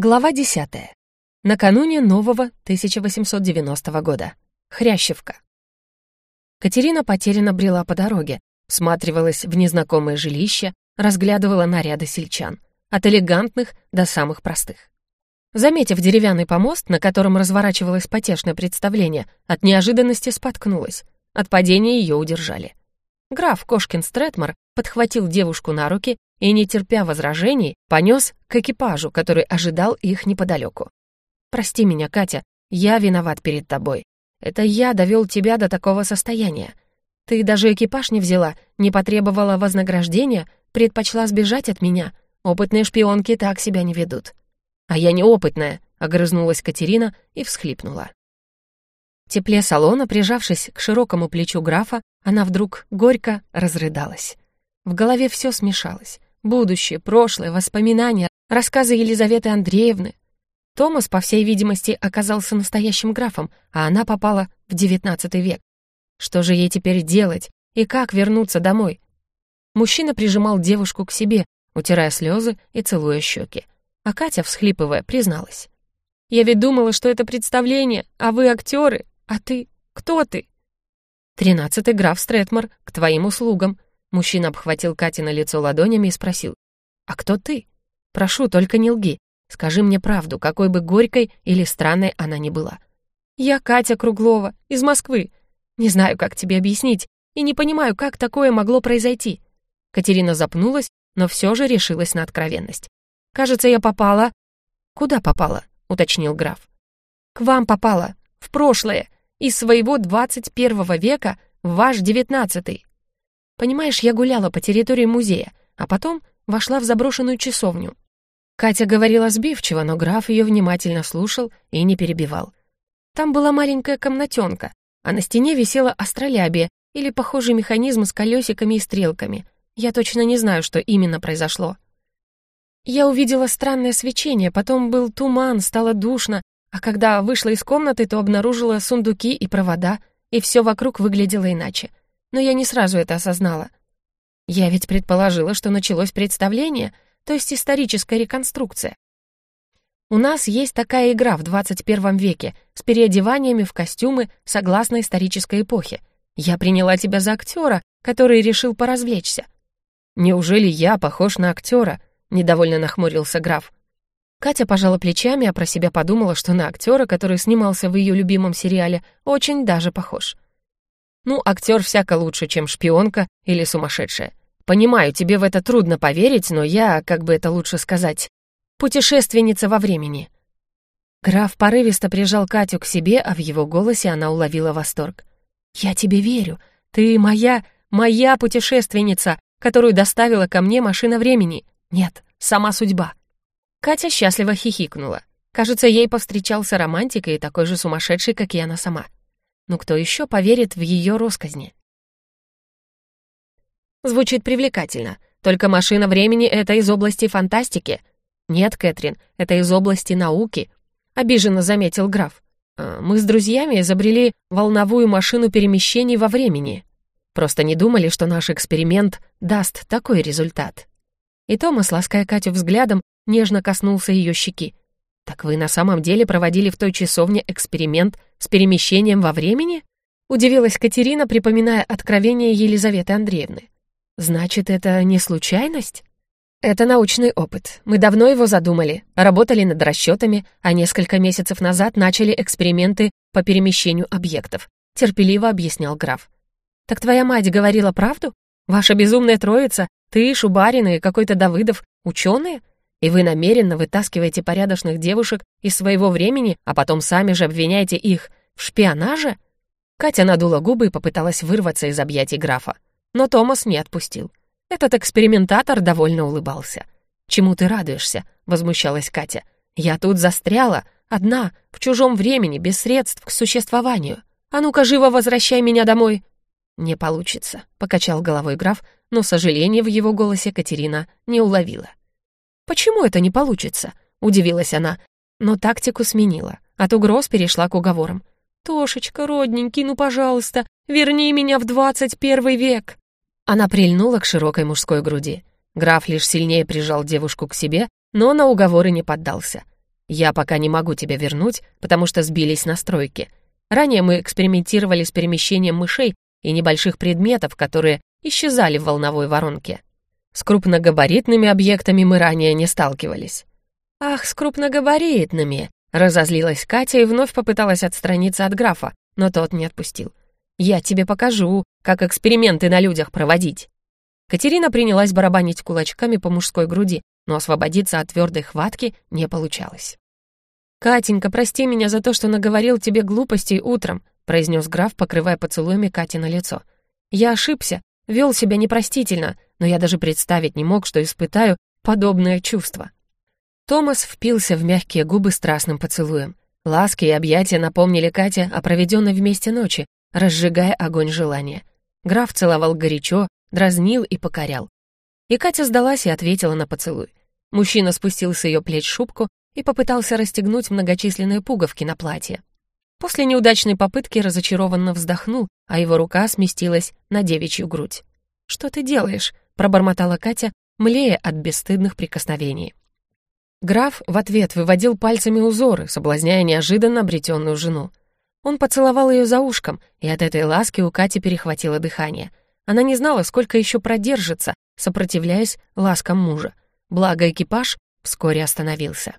Глава 10. Накануне нового 1890 года. Хрящевка. Катерина потерянно брела по дороге, всматривалась в незнакомое жилище, разглядывала наряды сельчан, от элегантных до самых простых. Заметив деревянный помост, на котором разворачивалось потешное представление, от неожиданности споткнулась. От падения ее удержали. Граф Кошкин Стретмор подхватил девушку на руки и, не терпя возражений, понес к экипажу, который ожидал их неподалеку. «Прости меня, Катя, я виноват перед тобой. Это я довел тебя до такого состояния. Ты даже экипаж не взяла, не потребовала вознаграждения, предпочла сбежать от меня. Опытные шпионки так себя не ведут». «А я неопытная», — огрызнулась Катерина и всхлипнула. В тепле салона, прижавшись к широкому плечу графа, она вдруг горько разрыдалась. В голове все смешалось. Будущее, прошлое, воспоминания, рассказы Елизаветы Андреевны. Томас, по всей видимости, оказался настоящим графом, а она попала в девятнадцатый век. Что же ей теперь делать и как вернуться домой? Мужчина прижимал девушку к себе, утирая слезы и целуя щеки. А Катя, всхлипывая, призналась. «Я ведь думала, что это представление, а вы актеры, а ты... Кто ты?» «Тринадцатый граф Стретмор, к твоим услугам», Мужчина обхватил Кати на лицо ладонями и спросил. «А кто ты? Прошу, только не лги. Скажи мне правду, какой бы горькой или странной она ни была». «Я Катя Круглова, из Москвы. Не знаю, как тебе объяснить, и не понимаю, как такое могло произойти». Катерина запнулась, но все же решилась на откровенность. «Кажется, я попала...» «Куда попала?» — уточнил граф. «К вам попала. В прошлое. Из своего двадцать первого века в ваш девятнадцатый. Понимаешь, я гуляла по территории музея, а потом вошла в заброшенную часовню. Катя говорила сбивчиво, но граф ее внимательно слушал и не перебивал. Там была маленькая комнатенка, а на стене висела астролябия или похожий механизм с колесиками и стрелками. Я точно не знаю, что именно произошло. Я увидела странное свечение, потом был туман, стало душно, а когда вышла из комнаты, то обнаружила сундуки и провода, и все вокруг выглядело иначе но я не сразу это осознала. Я ведь предположила, что началось представление, то есть историческая реконструкция. У нас есть такая игра в 21 веке с переодеваниями в костюмы согласно исторической эпохе. Я приняла тебя за актера, который решил поразвлечься. Неужели я похож на актера? Недовольно нахмурился граф. Катя пожала плечами, а про себя подумала, что на актера, который снимался в ее любимом сериале, очень даже похож. Ну, актер всяко лучше, чем шпионка или сумасшедшая. Понимаю, тебе в это трудно поверить, но я, как бы это лучше сказать, путешественница во времени». Граф порывисто прижал Катю к себе, а в его голосе она уловила восторг. «Я тебе верю. Ты моя, моя путешественница, которую доставила ко мне машина времени. Нет, сама судьба». Катя счастливо хихикнула. Кажется, ей повстречался романтик и такой же сумасшедший, как и она сама. Но кто еще поверит в ее росказни? Звучит привлекательно. Только машина времени — это из области фантастики. Нет, Кэтрин, это из области науки, — обиженно заметил граф. «А, мы с друзьями изобрели волновую машину перемещений во времени. Просто не думали, что наш эксперимент даст такой результат. И Томас, лаская Катю взглядом, нежно коснулся ее щеки. «Так вы на самом деле проводили в той часовне эксперимент с перемещением во времени?» Удивилась Катерина, припоминая откровение Елизаветы Андреевны. «Значит, это не случайность?» «Это научный опыт. Мы давно его задумали, работали над расчетами, а несколько месяцев назад начали эксперименты по перемещению объектов», терпеливо объяснял граф. «Так твоя мать говорила правду? Ваша безумная троица, ты, Шубарин и какой-то Давыдов, ученые? И вы намеренно вытаскиваете порядочных девушек из своего времени, а потом сами же обвиняете их в шпионаже?» Катя надула губы и попыталась вырваться из объятий графа. Но Томас не отпустил. Этот экспериментатор довольно улыбался. «Чему ты радуешься?» — возмущалась Катя. «Я тут застряла, одна, в чужом времени, без средств к существованию. А ну-ка, живо возвращай меня домой!» «Не получится», — покачал головой граф, но сожаления в его голосе Катерина не уловила. «Почему это не получится?» — удивилась она, но тактику сменила. От угроз перешла к уговорам. «Тошечка, родненький, ну, пожалуйста, верни меня в двадцать первый век!» Она прильнула к широкой мужской груди. Граф лишь сильнее прижал девушку к себе, но на уговоры не поддался. Я пока не могу тебя вернуть, потому что сбились настройки. Ранее мы экспериментировали с перемещением мышей и небольших предметов, которые исчезали в волновой воронке. С крупногабаритными объектами мы ранее не сталкивались. «Ах, с крупногабаритными!» — разозлилась Катя и вновь попыталась отстраниться от графа, но тот не отпустил. «Я тебе покажу, как эксперименты на людях проводить». Катерина принялась барабанить кулачками по мужской груди, но освободиться от твердой хватки не получалось. «Катенька, прости меня за то, что наговорил тебе глупостей утром», произнес граф, покрывая поцелуями Кати на лицо. «Я ошибся, вел себя непростительно, но я даже представить не мог, что испытаю подобное чувство». Томас впился в мягкие губы страстным поцелуем. Ласки и объятия напомнили Кате о проведенной вместе ночи, разжигая огонь желания. Граф целовал горячо, дразнил и покорял. И Катя сдалась и ответила на поцелуй. Мужчина спустил с ее плеч шубку и попытался расстегнуть многочисленные пуговки на платье. После неудачной попытки разочарованно вздохнул, а его рука сместилась на девичью грудь. «Что ты делаешь?» — пробормотала Катя, млея от бесстыдных прикосновений. Граф в ответ выводил пальцами узоры, соблазняя неожиданно обретенную жену. Он поцеловал ее за ушком, и от этой ласки у Кати перехватило дыхание. Она не знала, сколько еще продержится, сопротивляясь ласкам мужа. Благо экипаж вскоре остановился.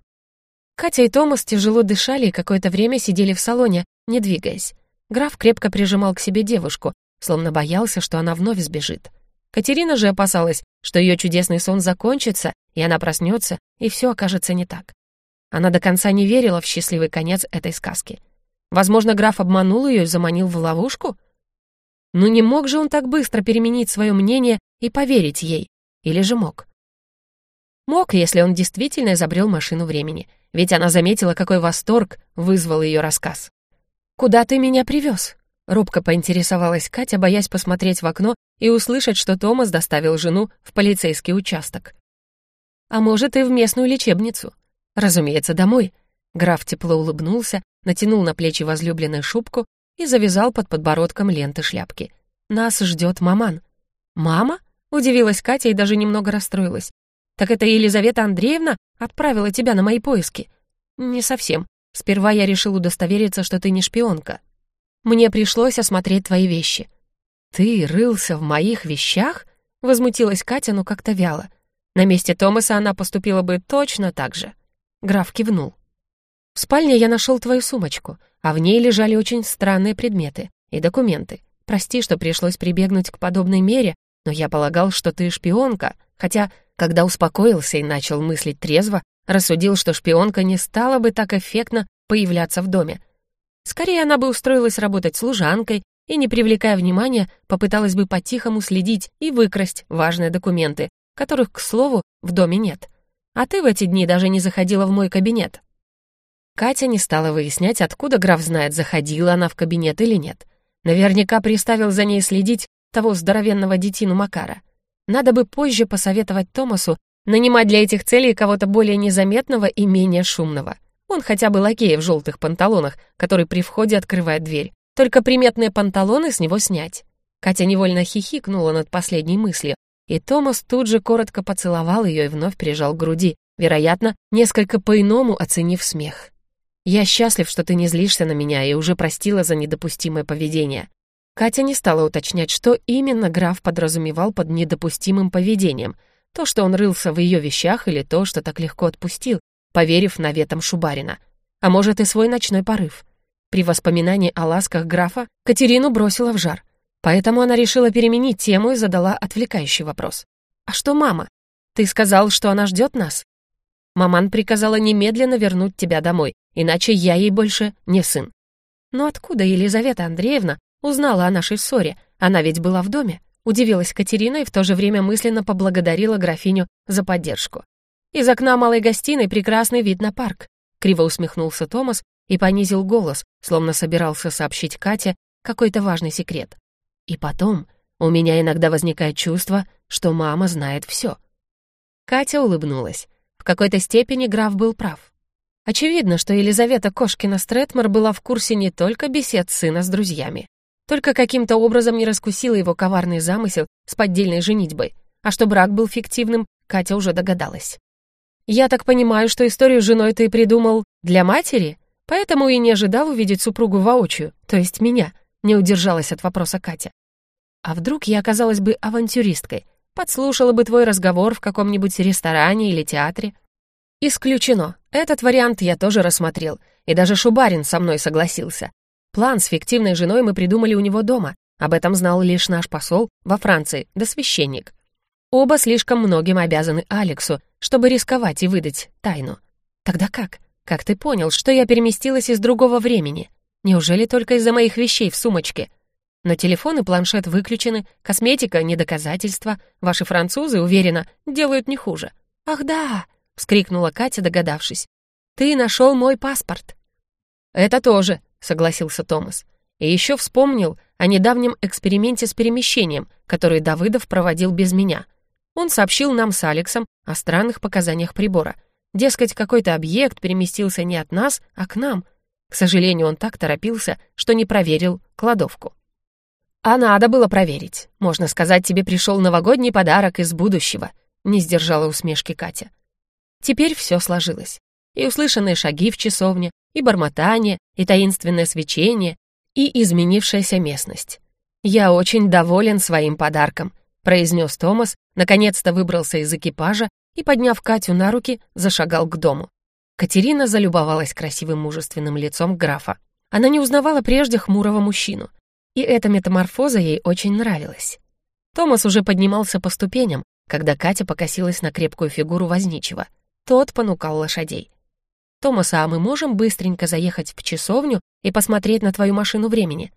Катя и Томас тяжело дышали и какое-то время сидели в салоне, не двигаясь. Граф крепко прижимал к себе девушку, словно боялся, что она вновь сбежит. Катерина же опасалась, что ее чудесный сон закончится, и она проснется, и все окажется не так. Она до конца не верила в счастливый конец этой сказки. Возможно, граф обманул ее и заманил в ловушку? Но не мог же он так быстро переменить свое мнение и поверить ей. Или же мог? Мог, если он действительно изобрел машину времени — ведь она заметила, какой восторг вызвал ее рассказ. «Куда ты меня привез?» Робко поинтересовалась Катя, боясь посмотреть в окно и услышать, что Томас доставил жену в полицейский участок. «А может, и в местную лечебницу?» «Разумеется, домой». Граф тепло улыбнулся, натянул на плечи возлюбленную шубку и завязал под подбородком ленты шляпки. «Нас ждет маман». «Мама?» — удивилась Катя и даже немного расстроилась. «Так это Елизавета Андреевна отправила тебя на мои поиски?» «Не совсем. Сперва я решил удостовериться, что ты не шпионка. Мне пришлось осмотреть твои вещи». «Ты рылся в моих вещах?» — возмутилась Катя, но как-то вяло. На месте Томаса она поступила бы точно так же. Граф кивнул. «В спальне я нашел твою сумочку, а в ней лежали очень странные предметы и документы. Прости, что пришлось прибегнуть к подобной мере, но я полагал, что ты шпионка, хотя когда успокоился и начал мыслить трезво, рассудил, что шпионка не стала бы так эффектно появляться в доме. Скорее, она бы устроилась работать служанкой и, не привлекая внимания, попыталась бы по-тихому следить и выкрасть важные документы, которых, к слову, в доме нет. А ты в эти дни даже не заходила в мой кабинет. Катя не стала выяснять, откуда граф знает, заходила она в кабинет или нет. Наверняка приставил за ней следить того здоровенного детину Макара. Надо бы позже посоветовать Томасу нанимать для этих целей кого-то более незаметного и менее шумного. Он хотя бы лакей в желтых панталонах, который при входе открывает дверь. Только приметные панталоны с него снять. Катя невольно хихикнула над последней мыслью, и Томас тут же коротко поцеловал ее и вновь прижал к груди, вероятно, несколько по-иному оценив смех. «Я счастлив, что ты не злишься на меня и уже простила за недопустимое поведение. Катя не стала уточнять, что именно граф подразумевал под недопустимым поведением. То, что он рылся в ее вещах, или то, что так легко отпустил, поверив наветам Шубарина. А может, и свой ночной порыв. При воспоминании о ласках графа Катерину бросила в жар. Поэтому она решила переменить тему и задала отвлекающий вопрос. «А что мама? Ты сказал, что она ждет нас?» Маман приказала немедленно вернуть тебя домой, иначе я ей больше не сын. Но откуда Елизавета Андреевна Узнала о нашей ссоре. Она ведь была в доме. Удивилась Катерина и в то же время мысленно поблагодарила графиню за поддержку. Из окна малой гостиной прекрасный вид на парк. Криво усмехнулся Томас и понизил голос, словно собирался сообщить Кате какой-то важный секрет. И потом, у меня иногда возникает чувство, что мама знает все. Катя улыбнулась. В какой-то степени граф был прав. Очевидно, что Елизавета Кошкина-Стретмор была в курсе не только бесед сына с друзьями, только каким-то образом не раскусила его коварный замысел с поддельной женитьбой, а что брак был фиктивным, Катя уже догадалась. «Я так понимаю, что историю с женой ты придумал для матери? Поэтому и не ожидал увидеть супругу воочию, то есть меня», — не удержалась от вопроса Катя. «А вдруг я оказалась бы авантюристкой, подслушала бы твой разговор в каком-нибудь ресторане или театре?» «Исключено. Этот вариант я тоже рассмотрел, и даже Шубарин со мной согласился. План с фиктивной женой мы придумали у него дома, об этом знал лишь наш посол во Франции, да священник. Оба слишком многим обязаны Алексу, чтобы рисковать и выдать тайну. Тогда как? Как ты понял, что я переместилась из другого времени? Неужели только из-за моих вещей в сумочке? Но телефон и планшет выключены, косметика — не доказательство. Ваши французы, уверена, делают не хуже. «Ах да!» — вскрикнула Катя, догадавшись. «Ты нашел мой паспорт!» «Это тоже», — согласился Томас. И еще вспомнил о недавнем эксперименте с перемещением, который Давыдов проводил без меня — он сообщил нам с Алексом о странных показаниях прибора. Дескать, какой-то объект переместился не от нас, а к нам. К сожалению, он так торопился, что не проверил кладовку. «А надо было проверить. Можно сказать, тебе пришел новогодний подарок из будущего», — не сдержала усмешки Катя. Теперь все сложилось. И услышанные шаги в часовне, и бормотание, и таинственное свечение, и изменившаяся местность. Я очень доволен своим подарком, произнес Томас, наконец-то выбрался из экипажа и, подняв Катю на руки, зашагал к дому. Катерина залюбовалась красивым мужественным лицом графа. Она не узнавала прежде хмурого мужчину, и эта метаморфоза ей очень нравилась. Томас уже поднимался по ступеням, когда Катя покосилась на крепкую фигуру возничего. Тот понукал лошадей. «Томас, а мы можем быстренько заехать в часовню и посмотреть на твою машину времени?»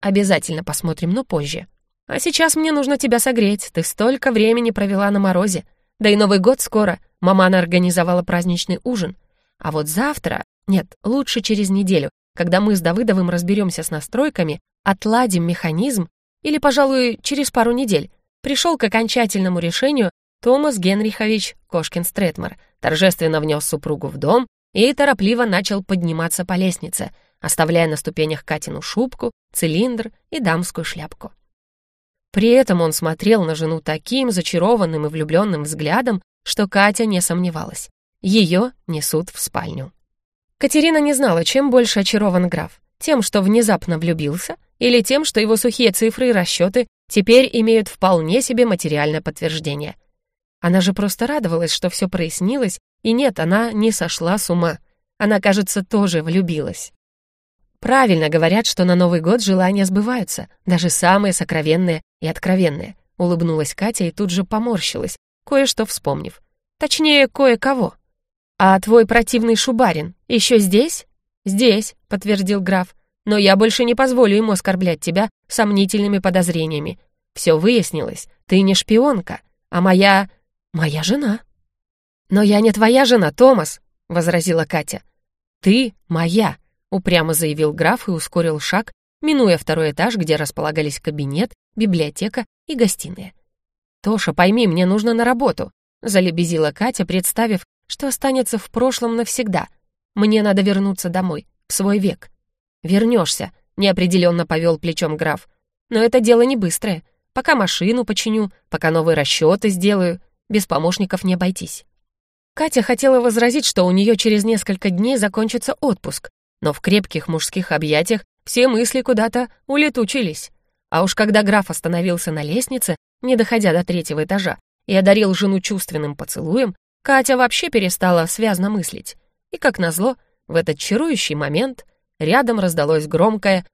«Обязательно посмотрим, но позже», а сейчас мне нужно тебя согреть, ты столько времени провела на морозе. Да и Новый год скоро, мамана организовала праздничный ужин. А вот завтра, нет, лучше через неделю, когда мы с Давыдовым разберемся с настройками, отладим механизм, или, пожалуй, через пару недель, пришел к окончательному решению Томас Генрихович Кошкин-Стретмар, торжественно внес супругу в дом и торопливо начал подниматься по лестнице, оставляя на ступенях Катину шубку, цилиндр и дамскую шляпку. При этом он смотрел на жену таким зачарованным и влюбленным взглядом, что Катя не сомневалась. Ее несут в спальню. Катерина не знала, чем больше очарован граф. Тем, что внезапно влюбился, или тем, что его сухие цифры и расчеты теперь имеют вполне себе материальное подтверждение. Она же просто радовалась, что все прояснилось, и нет, она не сошла с ума. Она, кажется, тоже влюбилась. Правильно говорят, что на Новый год желания сбываются, даже самые сокровенные и откровенные. Улыбнулась Катя и тут же поморщилась, кое-что вспомнив. Точнее, кое-кого. «А твой противный Шубарин еще здесь?» «Здесь», — подтвердил граф. «Но я больше не позволю ему оскорблять тебя сомнительными подозрениями. Все выяснилось, ты не шпионка, а моя... моя жена». «Но я не твоя жена, Томас», — возразила Катя. «Ты моя», упрямо заявил граф и ускорил шаг, минуя второй этаж, где располагались кабинет, библиотека и гостиная. «Тоша, пойми, мне нужно на работу», — залебезила Катя, представив, что останется в прошлом навсегда. «Мне надо вернуться домой, в свой век». «Вернешься», — неопределенно повел плечом граф. «Но это дело не быстрое. Пока машину починю, пока новые расчеты сделаю, без помощников не обойтись». Катя хотела возразить, что у нее через несколько дней закончится отпуск, но в крепких мужских объятиях все мысли куда-то улетучились. А уж когда граф остановился на лестнице, не доходя до третьего этажа, и одарил жену чувственным поцелуем, Катя вообще перестала связно мыслить. И, как назло, в этот чарующий момент рядом раздалось громкое